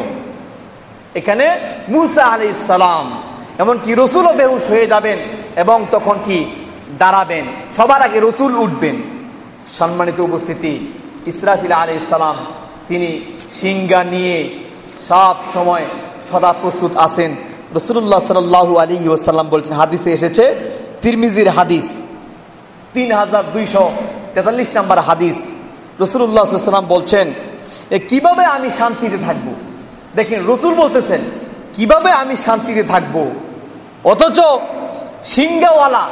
এখানে মুসা আলি সালাম, এমনকি রসুলও বেহুশ হয়ে যাবেন এবং তখন কি দাঁড়াবেন। সবার আগে রসুল উঠবেন। সম্মানিত উপস্থিতি, ইসরাফিল আলি সালাম, তিনি সিংগা নিয়ে সব সময় সদা প্রস্তুত আছেন। রসুল্লাহ সাল্লাহু আলী ওসাল্লাম বলছেন, হাদিসে এসেছে, তিরমিজির হাদিস। তিন হাজার দুইশো তেতাল্লিশ নাম্বার হাদিস রসুল্লাহ সাল্লাম বলছেন, এ কীভাবে আমি শান্তিতে থাকব। দেখেন, রসুল বলতেছেন, কীভাবে আমি শান্তিতে থাকব। অথচ সিংগাওয়ালা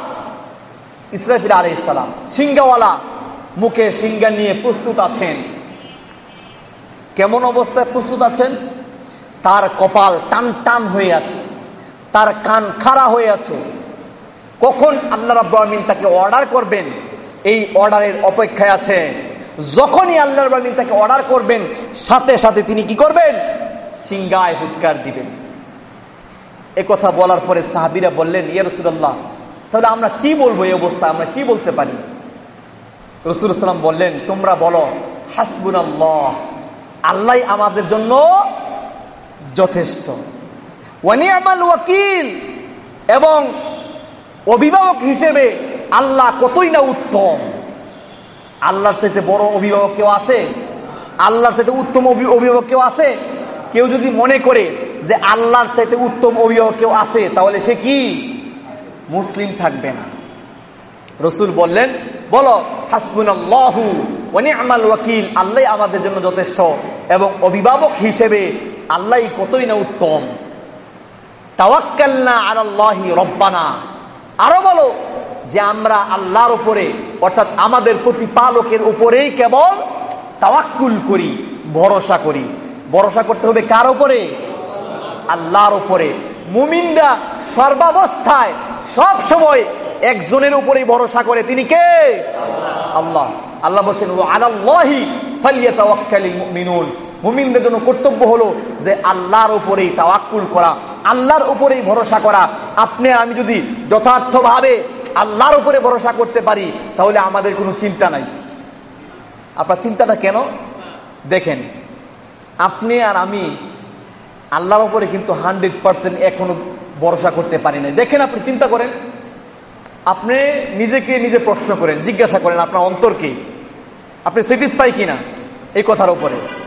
ইসরাফিল আলহ ইসলাম সিংগাওয়ালা মুখে সিংগা নিয়ে প্রস্তুত আছেন কেমন অবস্থায় প্রস্তুত আছেন তার কপাল টান টান হয়ে আছে, তার কান খাড়া হয়ে আছে কখন আল্লাহ রাব্বামিন তাকে অর্ডার করবেন? এই অর্ডারের অপেক্ষায় আছে। যখনই আল্লাহ রাব্বামিন তাকে অর্ডার করবেন, সাথে সাথে তিনি কি করবেন? সিঙ্গায় হুৎকার দিবেন। এ কথা বলার পরে সাহাবিরা বললেন ইয়ে রসুল্লাহ তাহলে আমরা কি বলব এই অবস্থা? আমরা কি বলতে পারি? রসুল সাল্লাম বললেন, তোমরা বলো হাসবুন আল্লাহ আল্লাহ আমাদের জন্য যথেষ্ট। ওয়ানিয়ামাল ওয়াকিল এবং অভিভাবক হিসেবে আল্লাহ কতই না উত্তম। আল্লাহর চাইতে বড় অভিভাবক কেউ আছে? আল্লাহর চাইতে উত্তম অভিভাবক কেউ আছে? কেউ যদি মনে করে যে আল্লাহর চাইতে উত্তম অভিভাবক কেউ আছে, তাহলে সে কি? মুসলিম থাকবে না। রসুল বললেন, বলো হাসবুন আল্লাহু আমাল ওয়াকিল, আল্লাহ আমাদের জন্য যথেষ্ট এবং অভিভাবক হিসেবে আল্লাহ কতই না উত্তম। তাওয়াক্কালনা আলাল্লাহি রব্বানা। আরও বলো যে আমরা আল্লাহর উপরে, অর্থাৎ আমাদের প্রতিপালকের উপরেই কেবল তাওয়াক্কুল করি, ভরসা করি। ভরসা করতে হবে কার উপরে? আল্লাহর উপরে। মুমিনরা সর্বাবস্থায় সব সময় একজনের উপরেই ভরসা করে। তিনি কে? আল্লাহ। আল্লাহ বলছেন মুমিনদের জন্য কর্তব্য হলো যে আল্লাহর উপরেই তাওয়াক্কুল করা, আল্লাহর উপরেই ভরসা করা। আপনি আমি যদি যথার্থভাবে আল্লাহর উপরে ভরসা করতে পারি, তাহলে আমাদের কোনো চিন্তা নাই। আপনার চিন্তাটা কেন? দেখেন, আপনি আর আমি আল্লাহর উপরে কিন্তু হান্ড্রেড পার্সেন্ট এখনও ভরসা করতে পারি না দেখেন আপনি চিন্তা করেন। আপনি নিজেকে নিজে প্রশ্ন করেন, জিজ্ঞাসা করেন আপনার অন্তরকে। আপনি স্যাটিসফাই কিনা এই কথার উপরে?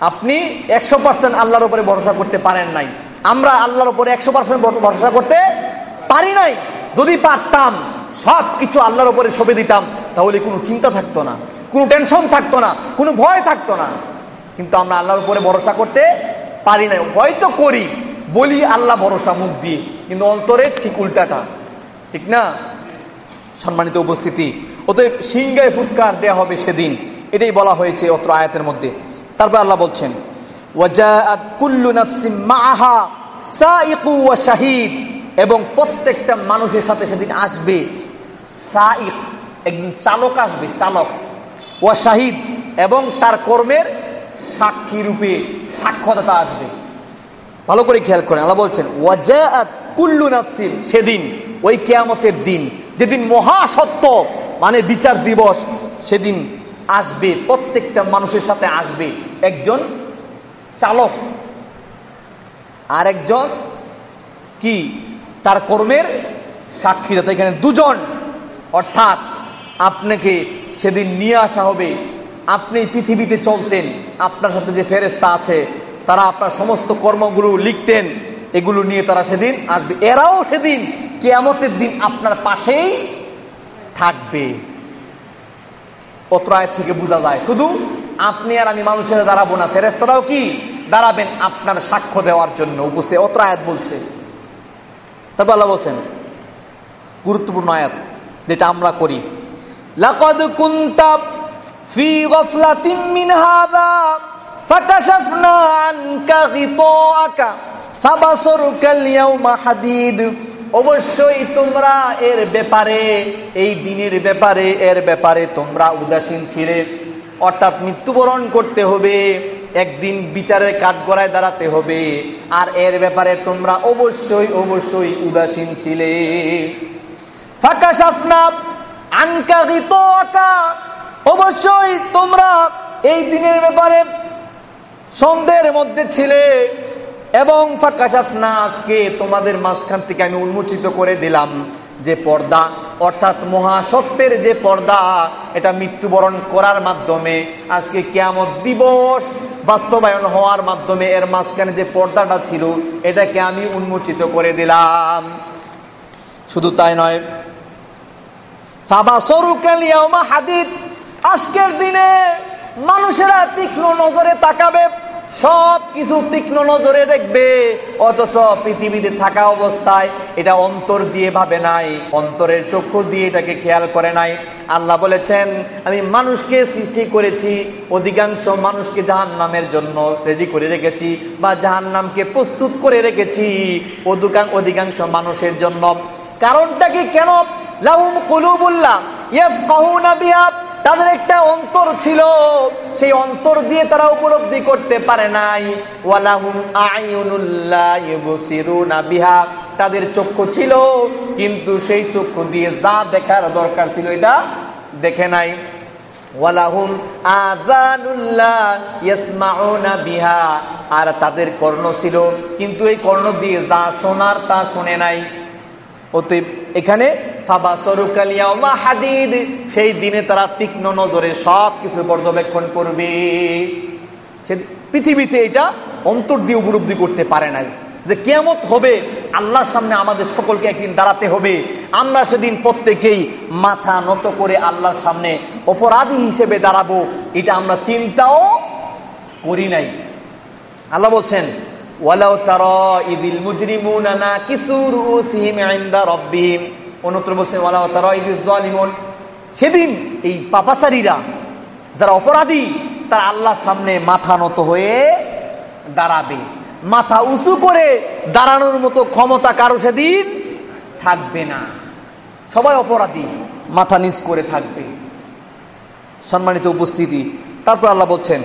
আপনি একশো পার্সেন্ট আল্লাহর উপরে ভরসা করতে পারেন নাই। আমরা আল্লাহর উপরে একশো পার্সেন্ট ভরসা করতে পারি নাই। যদি পারতাম সব কিছু আল্লাহর উপরে সবে দিতাম, তাহলে কোনো চিন্তা থাকতো না, কোনো টেনশন থাকতো না, কোনো ভয় থাকতো না। কিন্তু আমরা আল্লাহর উপরে ভরসা করতে পারি নাই। হয়তো করি, বলি আল্লাহ ভরসা মুখ দিয়ে, কিন্তু অন্তরে ঠিক উল্টাটা। ঠিক না? সম্মানিত উপস্থিতি। অতএব সিংগায় ফুৎকার দেয়া হবে সেদিন। এটাই বলা হয়েছে অত্র আয়াতের মধ্যে। তারপর আল্লাহ বলছেন শাহিদ। এবং প্রত্যেকটা মানুষের সাথে সেদিন আসবে সাইক একদিন চালক আসবে, চালক ও শাহিদ, এবং তার কর্মের সাক্ষী রূপে সাক্ষরতা আসবে। ভালো করে খেয়াল করেন, আল্লাহ বলছেন ওয়াজাত কুল্লু নাফসিন সেদিন, ওই কেয়ামতের দিন, যেদিন মহাসত্য মানে বিচার দিবস, সেদিন আসবে, প্রত্যেকটা মানুষের সাথে আসবে। একজন চালক আর একজন কি? তার কর্মের সাক্ষী। সাক্ষীদাতা এখানে দুজন। অর্থাৎ আপনাকে সেদিন নিয়ে আসা হবে। আপনি পৃথিবীতে চলতেন, আপনার সাথে যে ফেরেস্তা আছে, তারা আপনার সমস্ত কর্মগুলো লিখতেন, এগুলো নিয়ে তারা সেদিন আসবে। এরাও সেদিন কেয়ামতের দিন আপনার পাশেই থাকবে। অত্রায়ের থেকে বোঝা যায়। শুধু আপনি আর আমি মানুষের দাঁড়াবো না। ফেরেস্তারাও কি দাঁড়াবেন আপনার সাক্ষ্য দেওয়ার জন্য উপস্থিত? অত্রায়াত বলছে। তারপর আল্লাহ বলছেন, গুরুত্বপূর্ণ আয়াত যেটা আমরা করি। লাকাদ কুনতা ফি গফলাতিন মিন হাযা ফাকাশাফনা আনকা গিতাআকা ফাবাসরুকা আল-ইয়াওমা হাদিদ। অবশ্যই তোমরা এর ব্যাপারে, এই দিনের ব্যাপারে, এর ব্যাপারে তোমরা উদাসীন ছিলে। অর্থাৎ মৃত্যুবরণ করতে হবে, একদিন বিচারের কাঠগড়ায় দাঁড়াতে হবে। আর এর ব্যাপারে তোমরা অবশ্যই অবশ্যই উদাসীন ছিলে। সাফনা অবশ্যই তোমরা এই দিনের ব্যাপারে সন্দেহের মধ্যে ছিলে। এবং ফাঁকাশাফনা, আজকে তোমাদের মাঝখান থেকে আমি উন্মোচিত করে দিলাম যে পর্দা, অর্থাৎ মহাসত্যের যে পর্দা, এটা মৃত্যুবরণ করার মাধ্যমে, আজকে কেমন দিবস বাস্তবায়ন হওয়ার মাধ্যমে এর মাঝখানে যে পর্দাটা ছিল, এটাকে আমি উন্মোচিত করে দিলাম। শুধু তাই নয় আজকের দিনে মানুষেরা তীক্ষ্ণ নজরে তাকাবে। সব কিছু তীক্ষ্ণ নজরে দেখবে, অথচ পৃথিবীতে থাকা অবস্থায় এটা অন্তর দিয়ে ভাবে নাই, অন্তরের চক্ষু দিয়ে এটাকে খেয়াল করে নাই। আল্লাহ বলেছেন, আমি মানুষকে সৃষ্টি করেছি, অধিকাংশ মানুষকে জাহান নামের জন্য রেডি করে রেখেছি বা জাহান নামকে প্রস্তুত করে রেখেছি অধিকাংশ মানুষের জন্য। কারণটা কি কেন? লাউম কুলুবুল্লাহ। তাদের একটা অন্তর ছিল। সেই অন্তর দিয়ে তারা উপলব্ধি করতে পারে নাই। বিহা, তাদের চক্ষু ছিল, কিন্তু সেই চক্ষু দিয়ে যা দেখার দরকার ছিল এটা দেখে নাই। বিহা, আর তাদের কর্ণ ছিল, কিন্তু এই কর্ণ দিয়ে যা শোনার তা শুনে নাই। অতএব এখানে হাদিদ। সেই দিনে তারা তীক্ষ্ণ নজরে সব কিছু পর্যবেক্ষণ করবে। সে পৃথিবীতে এটা অন্তর দিয়ে উপলব্ধি করতে পারে নাই। যে কেমত হবে, আল্লাহর সামনে আমাদের সকলকে একদিন দাঁড়াতে হবে। আমরা সেদিন প্রত্যেকেই মাথা নত করে আল্লাহর সামনে অপরাধী হিসেবে দাঁড়াবো, এটা আমরা চিন্তাও করি নাই। আল্লাহ বলছেন, ওয়ালাউ তারা ইদিল মুজরিমুনা নাকিসু রুসিহিম ইনদা রাব্বিহিম। অন্যত্র বলছেন জালিমুন। সেদিন এই পাপাচারীরা, যারা অপরাধী, তারা আল্লাহর সামনে মাথা নত হয়ে দাঁড়াবে। মাথা উঁচু করে দাঁড়ানোর মতো ক্ষমতা কারও সেদিন থাকবে না। সবাই অপরাধী, মাথা নিচ করে থাকবে। সম্মানিত উপস্থিতি, তারপর আল্লাহ বলছেন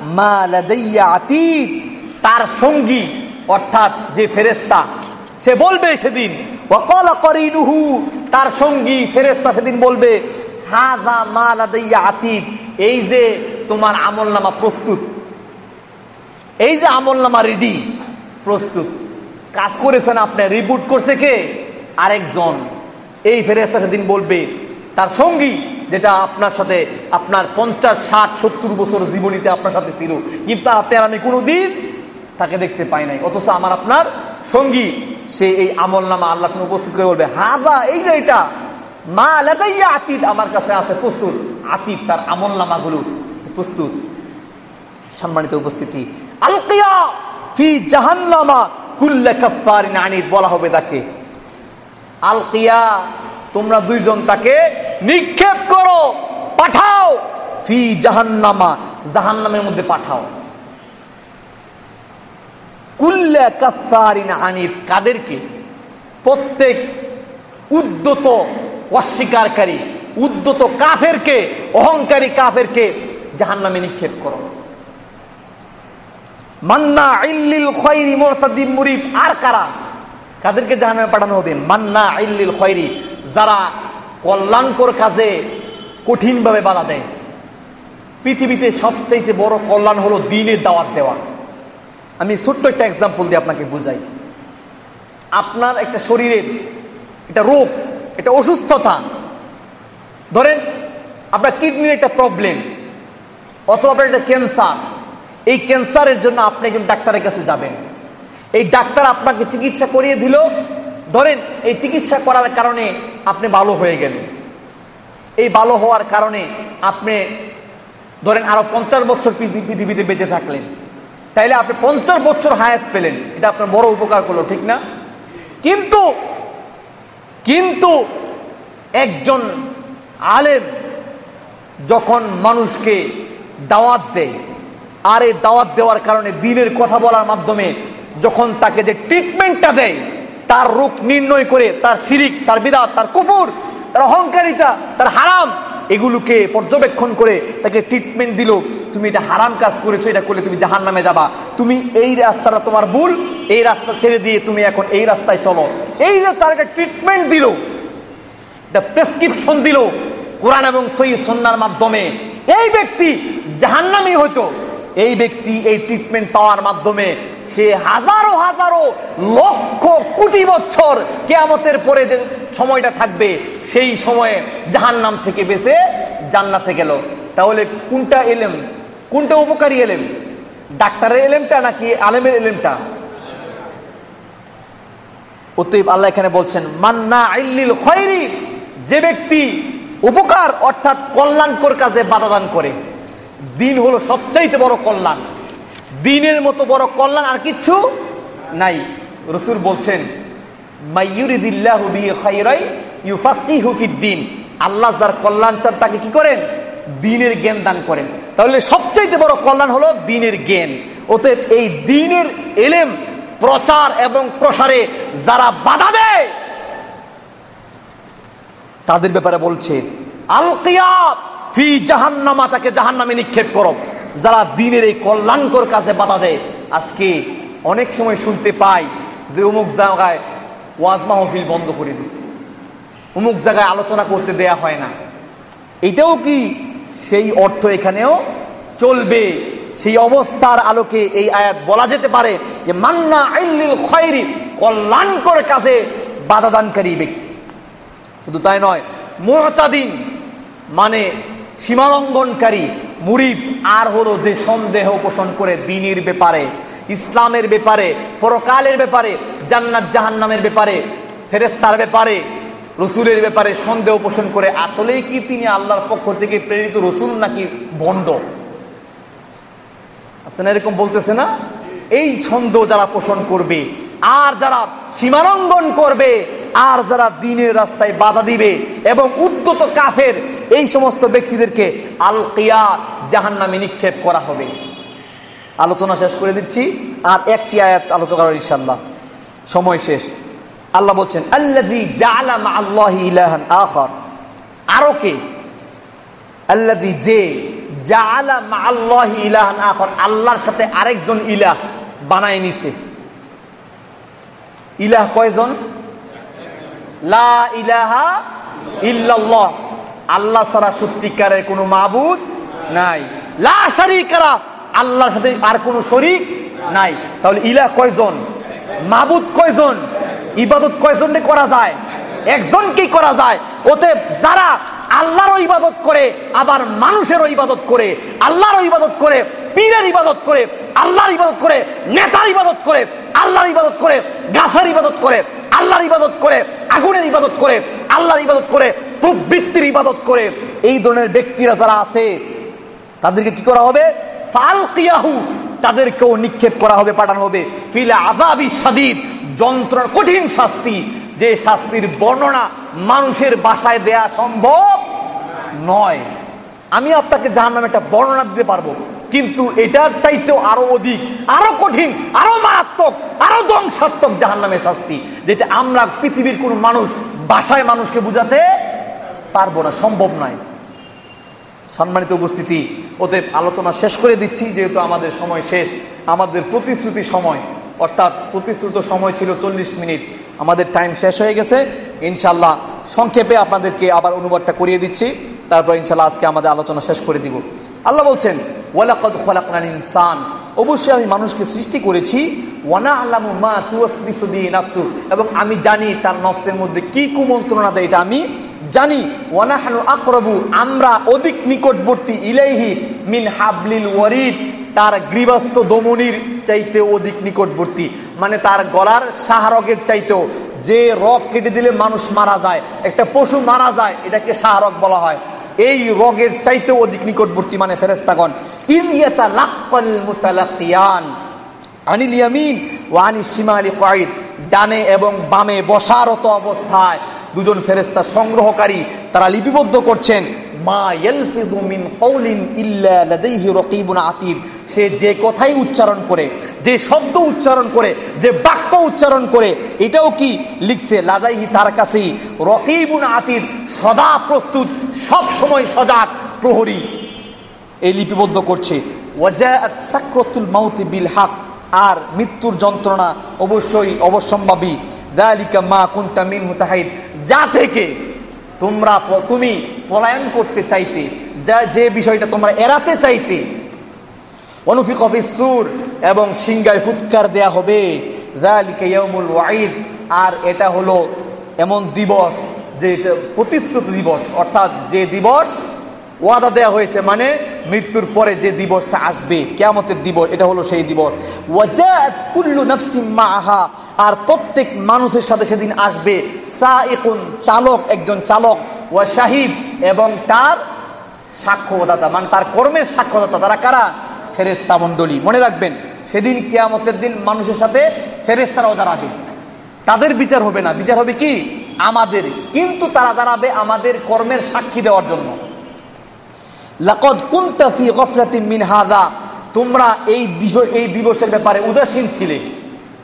মা তার সঙ্গী, অর্থাৎ যে ফেরেস্তা সে বলবে সেদিন তার সঙ্গী ফেরেস্তা সেদিন বলবে হাদা মা আতীত এই যে তোমার আমলনামা প্রস্তুত। এই যে আমলনামা রেডি প্রস্তুত। কাজ করেছেন আপনি রিপোর্ট করছে কে? আরেকজন। এই ফেরেস্তা সেদিন বলবে, তার সঙ্গী, যেটা আপনার সাথে, আপনার পঞ্চাশ, ষাট, সত্তর বছর জীবনীতে আপনার সাথে ছিল। কিন্তু আপনি আর আমি কোনোদিন তাকে দেখতে পাই নাই। অথচ আমার আপনার সঙ্গী। সে এই আমল নামা আল্লাহ উপস্থিত করে বলবে হাজা এই যে এটা, মা লেদাইয়া আতিত আমার কাছে আছে, প্রস্তুত। আতিত তার আমল নামাগুলো প্রস্তুত। সম্মানিত উপস্থিতি, আলকিয়া ফি জাহান্নামা কুল্লা কাফারিন বলা হবে তাকে। আলকিয়া, তোমরা দুইজন তাকে নিক্ষেপ করো, পাঠাও। ফি জাহান্নামা, জাহান্নামের মধ্যে পাঠাও। কুল্লা কাফারিন আনিত কাদেরকে? প্রত্যেক উদ্যত অস্বীকারী উদ্যত কাফেরকে, অহংকারী কাফেরকে জাহান্নামে নিক্ষেপ করো। মান্না ইল্লিল খয়রি মোরতাদিম মুরিব, আর কারা? কাদেরকে জাহান্নামে পাঠানো হবে? মান্না ইল্লিল খয়রি যারা কল্যাণকর কাজে কঠিনভাবে বাধা দেয়। পৃথিবীতে সবচাইতে বড় কল্যাণ হলো দিনের দাওয়াত দেওয়া। আমি ছোট্ট একটা এক্সাম্পল দিয়ে আপনাকে বুঝাই। আপনার একটা শরীরের একটা রোগ এটা অসুস্থতা, ধরেন আপনার কিডনির একটা প্রবলেম অথবা আপনার একটা ক্যান্সার এই ক্যান্সারের জন্য আপনি একজন ডাক্তারের কাছে যাবেন। এই ডাক্তার আপনাকে চিকিৎসা করিয়ে দিল। ধরেন এই চিকিৎসা করার কারণে আপনি ভালো হয়ে গেলেন। এই ভালো হওয়ার কারণে আপনি ধরেন আরও পঞ্চাশ বছর পৃথিবীতে বেঁচে থাকলেন। তাইলে আপনি পঞ্চাশ বছর হায়াত পেলেন। এটা আপনার বড় উপকার করল, ঠিক না? কিন্তু কিন্তু একজন আলেম যখন মানুষকে দাওয়াত দেয়, আর এই দাওয়াত দেওয়ার কারণে দিনের কথা বলার মাধ্যমে যখন তাকে যে ট্রিটমেন্টটা দেয়, তার রোগ নির্ণয় করে, তার শিরিক, তার বিদাত, তার কুফুর, তার অহংকারিতা, তার হারাম এগুলোকে পর্যবেক্ষণ করে তাকে ট্রিটমেন্ট দিল। তুমি এটা হারাম কাজ করেছ, এটা করলে তুমি জাহান নামে যাবা। তুমি এই রাস্তাটা তোমার ভুল, এই রাস্তা ছেড়ে দিয়ে তুমি এখন এই রাস্তায় চলো। এই যে তার একটা ট্রিটমেন্ট দিল, একটা প্রেসক্রিপশন দিল কোরআন এবং সই সন্ন্যার মাধ্যমে। এই ব্যক্তি জাহান্নামি হতো এই ব্যক্তি এই ট্রিটমেন্ট পাওয়ার মাধ্যমে সে হাজারো হাজারো লক্ষ কোটি বছর কেয়ামতের পরে যে সময়টা থাকবে, সেই সময়ে জাহান নাম থেকে বেছে জান্নাতে গেল। তাহলে কোনটা এলেম? কোনটা উপকারী এলেম? ডাক্তারের এলেমটা নাকি আলেমের এলেমটা? অতএব আল্লাহ এখানে বলছেন মান্না আইল্লিল খয়রি যে ব্যক্তি উপকার অর্থাৎ কল্যাণকর কাজে বাধাদান করে। দিন হলো সবচাইতে বড় কল্যাণ। দিনের মতো বড় কল্যাণ আর কিচ্ছু নাই। রসুল বলছেন আল্লাহ যার কল্যাণ চান তাকে কি করেন? দিনের জ্ঞান দান করেন। তাহলে সবচাইতে বড় কল্যাণ হলো দিনের জ্ঞান। অতএব এই দিনের এলেম, প্রচার এবং প্রসারে যারা বাধা দেয়, তাদের ব্যাপারে বলছে আলকিয়া ফি জাহান্নামা, তাকে জাহান্নামে নিক্ষেপ করো। যারা দিনের এই কল্যাণকর কাজে বাধা দেয়, আজকে অনেক সময় শুনতে পাই যে অমুক জায়গায় ওয়াজ মাহফিল বন্ধ করে দিছে। অমুক জায়গায় আলোচনা করতে দেয়া হয় না। এটাও কি সেই অর্থ এখানেও চলবে? সেই অবস্থার আলোকে এই আয়াত বলা যেতে পারে যে, মান্না আইলিল খয়রি কল্যাণকর কাজে বাধাদানকারী ব্যক্তি। শুধু তাই নয়, মোহতাদিন মানে সীমালঙ্ঘনকারী। মুরিব আর হলো যে সন্দেহ পোষণ করে দিনের ব্যাপারে, ইসলামের ব্যাপারে, পরকালের ব্যাপারে, জান্নাত জাহান্নামের ব্যাপারে ফেরেস্তার ব্যাপারে, রসুলের ব্যাপারে সন্দেহ পোষণ করে। আসলেই কি তিনি আল্লাহর পক্ষ থেকে প্রেরিত রসুল নাকি ভণ্ড? আসলে এরকম বলতেছে না? এই সন্দেহ যারা পোষণ করবে, আর যারা সীমালঙ্ঘন করবে, আর যারা দিনের রাস্তায় বাধা দিবে এবং উদ্যত কাফের, এই সমস্ত ব্যক্তিদেরকে আল কিয়া জাহান নামে নিক্ষেপ করা হবে। আলোচনা শেষ করে দিচ্ছি। আর একটি আয়াত আলোচনা করার ইনশাল্লাহ সময় শেষ। আল্লাহ বলছেন আরও কে? যে আল্লাহর সাথে আরেকজন ইলাহ বানায় নিছে। ইলাহ কয়জন? লা ইলাহা ইল্লাল্লাহ। আল্লাহ ছাড়া সত্যিকারের কোনো মাবুদ নাই লা শারিকারা আল্লাহর সাথে আর কোনো শরিক নাই তাহলে ইলাহ কয়জন মাবুদ কয়জন ইবাদত কয়জনে করা যায় একজনকেই করা যায় ওতে যারা আল্লাহরও ইবাদত করে আবার মানুষেরও ইবাদত করে আল্লাহরও ইবাদত করে পীরের ইবাদত করে আল্লাহর ইবাদত করে নেতার ইবাদত করে আল্লাহর ইবাদত করে গাছের ইবাদত করে আল্লাহর ইবাদত করে আগুনের ইবাদত করে আল্লাহর ইবাদত করে প্রবৃত্তির ইবাদত করে এই ধরনের ব্যক্তিরা যারা আছে তাদেরকে কি করা হবে? ফালকিয়াহু, তাদেরকেও নিক্ষেপ করা হবে, পাঠানো হবে। ফিলা আদাবি সাদিদ যন্ত্রণার কঠিন শাস্তি। যে শাস্তির বর্ণনা মানুষের বাসায় দেয়া সম্ভব নয়। আমি আপনাকে জাহান নামে একটা বর্ণনা দিতে পারব। কিন্তু এটার চাইতেও আরও অধিক, আরও কঠিন, আরও মারাত্মক, আরও ধ্বংসাত্মক জাহান নামের শাস্তি। যেটা আমরা পৃথিবীর কোন মানুষ বাসায় মানুষকে বুঝাতে পারব না, সম্ভব নয়। সম্মানিত উপস্থিতি। ওদের আলোচনা শেষ করে দিচ্ছি, যেহেতু আমাদের সময় শেষ। আমাদের প্রতিশ্রুতি সময়, অর্থাৎ প্রতিশ্রুত সময় ছিল চল্লিশ মিনিট। আমাদের টাইম শেষ হয়ে গেছে। ইনশাল্লাহ সংক্ষেপে আপনাদেরকে আবার অনুবাদটা করিয়ে দিচ্ছি। তারপর ইনশাল্লাহ আজকে আমাদের আলোচনা শেষ করে দিব। আল্লাহ বলছেন, ওয়ালাকদ খলাকনাল ইনসান। অবশ্যই আমি মানুষকে সৃষ্টি করেছি। ওয়ানা আল্লামু মা তুয়াসবিসুবি নাফসু এবং আমি জানি তার নফসের মধ্যে কি কুমন্ত্রণা দেয় এটা আমি জানি, ওয়ানাহানু আকরবু, আমরা অধিক নিকটবর্তী ইলাইহি মিন হাবলিল ওয়ারিদ। তার গৃহস্থ দমনির চাইতে অধিক নিকটবর্তী। মানে তার গলার শাহরগের চাইতেও। যে রক কেটে দিলে মানুষ মারা যায়, একটা পশু মারা যায়, এটাকে শাহরগ বলা হয়। এই রগের চাইতেও অধিক নিকটবর্তী মানে ফেরেস্তাগণ ইলিয়াতা লাক্কাল মুতালাকিয়ান, আনিল ইয়ামিন ও আনিস শিমালি কয়েদ ডানে এবং বামে বসারত অবস্থায় দুজন ফেরেস্তা সংগ্রহকারী তারা লিপিবদ্ধ করছেন, মা ইয়ালফিযু মিন কওলিন ইল্লা লাদাইহি রাকীবুন আতীদ সে যে কথাই উচ্চারণ করে, যে শব্দ উচ্চারণ করে, যে বাক্য উচ্চারণ করে, এটাও কি লিখছে লাদাইহি তার কাছেই, রকিবুন আতীদ সদা প্রস্তুত, সব সময় সজাগ, প্রহরী। এই লিপিবদ্ধ করছে, ওয়াজাআত সাকরাতুল মাউতি বিল হক। আর মৃত্যুর যন্ত্রণা অবশ্যই অবশ্যম্ভাবী। দালিকা মা কুনতা মিনহু তাহিদ। যা থেকে তোমরা তুমি পলায়ন করতে চাইতে, যা যে বিষয়টা তোমরা এড়াতে চাইতে অনুফিক সুর এবং সিংগায় ফুৎকার দেয়া হবে ওয়াইদ আর এটা হলো এমন দিবস, যে প্রতিশ্রুত দিবস, অর্থাৎ যে দিবস ওয়াদা দেয়া হয়েছে মানে মৃত্যুর পরে যে দিবসটা আসবে, কেয়ামতের দিবস, এটা হলো সেই দিবস। কুল্লু আহা আর প্রত্যেক মানুষের সাথে সেদিন আসবে সা চালক, একজন চালক ও শাহিদ, এবং তার সাক্ষ্যদাতা মানে তার কর্মের সাক্ষ্যদাতা, তারা কারা? ফেরেস্তা মন্ডলী মনে রাখবেন, সেদিন কেয়ামতের দিন মানুষের সাথে ফেরেস্তারাও দাঁড়াবে। তাদের বিচার হবে না। বিচার হবে কি? আমাদের। কিন্তু তারা দাঁড়াবে আমাদের কর্মের সাক্ষী দেওয়ার জন্য। লাকদ মিন তোমরা এই এই দিবসের ব্যাপারে উদাসীন ছিলে,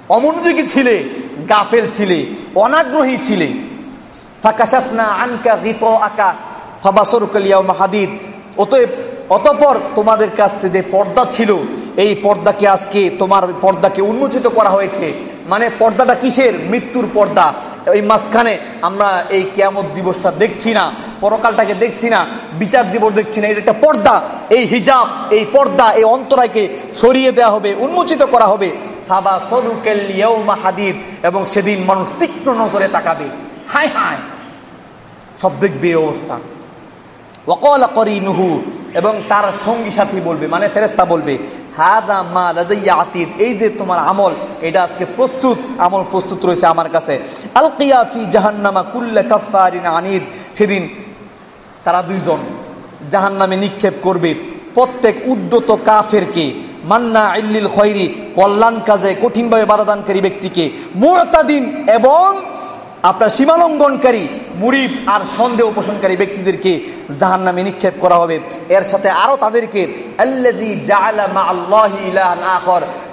অমনোযোগী ছিলে, গাফেল ছিলে, অনাগ্রহী ছিলে। আনকা আকা অতএব, অতপর তোমাদের কাছে যে পর্দা ছিল, এই পর্দাকে আজকে তোমার পর্দাকে উন্মোচিত করা হয়েছে। মানে পর্দাটা কিসের? মৃত্যুর পর্দা। এই মাঝখানে আমরা এই কেয়ামত দিবসটা দেখছি না, পরকালটাকে দেখছি না, বিচার দিবস দেখছি না এটা একটা পর্দা, এই হিজাব, এই পর্দা, এই অন্তরায়কে সরিয়ে দেওয়া হবে, উন্মোচিত করা হবে। সাবা সরুকেল হাদিদ, এবং সেদিন মানুষ তীক্ষ্ণ নজরে তাকাবে। হায় হায়, সব দেখবে অবস্থা। ওকলা করি নুহু এবং তার সঙ্গী সাথী বলবে মানে ফেরেস্তা বলবে হাদা মা লাদাইয়া আতিদ। এই যে তোমার আমল, এটা আজকে প্রস্তুত, আমল প্রস্তুত রয়েছে আমার কাছে। আল কিয়াফি জাহান্নামা কুল্লা কাফারিন আনিদ। সেদিন তারা দুইজন জাহান্নামে নিক্ষেপ করবে। প্রত্যেক উদ্যত কাফেরকে, মান্না ইল্লিল খয়রি কল্যাণ কাজে কঠিনভাবে বাধাদানকারী ব্যক্তিকে, মোরতাদিন এবং আপনার সীমালঙ্ঘনকারী মুরিব আর সন্দেহ পোষণকারী ব্যক্তিদেরকে জাহান নামে নিক্ষেপ করা হবে। এর সাথে আরও তাদেরকে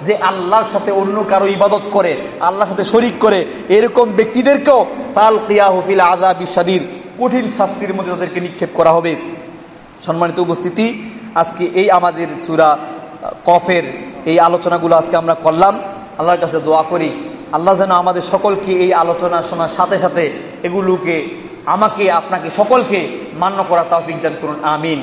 যে আল্লাহর সাথে অন্য কারও ইবাদত করে, আল্লাহর সাথে শরিক করে, এরকম ব্যক্তিদেরকেও ফাল কিয়াহুফিল আজা বিশাদির কঠিন শাস্তির মধ্যে তাদেরকে নিক্ষেপ করা হবে। সম্মানিত উপস্থিতি, আজকে এই আমাদের চূড়া কফের এই আলোচনাগুলো আজকে আমরা করলাম। আল্লাহর কাছে দোয়া করি। আল্লাহ যেন আমাদের সকলকে এই আলোচনা শোনার সাথে সাথে এগুলোকে আমাকে, আপনাকে সকলকে মান্য করা তৌফিক দান করুন, আমিন।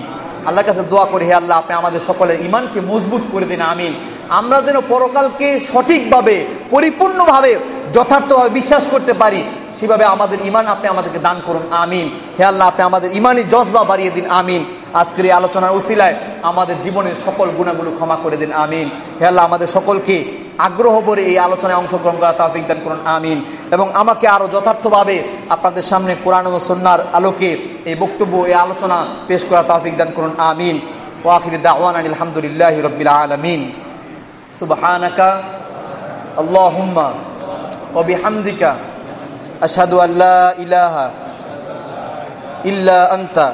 আল্লাহর কাছে দোয়া করি, হে আল্লাহ, আপনি আমাদের সকলের ইমানকে মজবুত করে দিন, আমিন। আমরা যেন পরকালকে সঠিকভাবে, পরিপূর্ণভাবে, যথার্থভাবে বিশ্বাস করতে পারি, সেভাবে আমাদের ইমান আপনি আমাদেরকে দান করুন, আমিন। হে আল্লাহ, আপনি আমাদের ইমানই জজবা বাড়িয়ে দিন, আমিন। আজকের এই আলোচনার উসিলায় আমাদের জীবনের সকল গুণাগুলো ক্ষমা করে দিন, আমিন। হে আমাদের সকলকে আগ্রহ করে এই আলোচনায় অংশগ্রহণ করা তাফিক দান করুন, আমিন। এবং আমাকে আরও যথার্থভাবে আপনাদের সামনে কোরআন ও সন্ন্যার আলোকে এই বক্তব্য, এই আলোচনা পেশ করা তাফিক দান করুন, আমিন। ওয়াফির দাওয়ান আলহামদুলিল্লাহ রবিল আলমিন। সুবহানাকা আল্লাহুম্মা ও বিহামদিকা আশহাদু আল্লা ইলাহা ইল্লা আনতা।